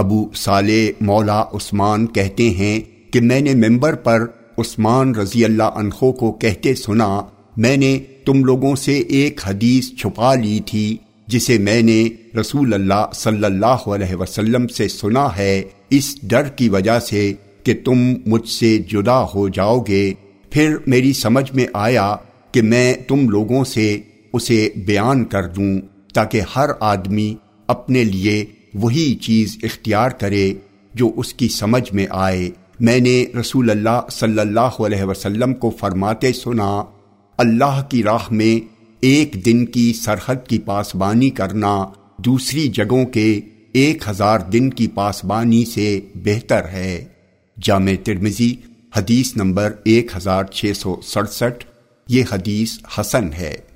ابو صالح مولا عثمان کہتے ہیں کہ میں نے ممبر پر عثمان رضی اللہ عنہ کو کہتے سنا، میں نے تم لوگوں سے ایک حدیث چھپا لی تھی، جسے میں نے رسول اللہ صلی اللہ علیہ وسلم سے سنا ہے، اس ڈر کی وجہ سے کہ تم مجھ سے جدا ہو جاؤ گے۔ پھر میری سمجھ میں آیا کہ میں تم لوگوں سے اسے بیان کر دوں، تاکہ ہر آدمی اپنے لیے وہی چیز اختیار کرے جو اس کی سمجھ میں آئے۔ میں نے رسول اللہ صلی اللہ علیہ وسلم کو فرماتے سنا، اللہ کی راہ میں ایک دن کی سرحد کی پاسبانی کرنا دوسری جگہوں کے ایک ہزار دن کی پاسبانی سے بہتر ہے۔ جامع ترمزی حدیث نمبر ایک ہزار چھ سو سڑسٹھ، یہ حدیث حسن ہے۔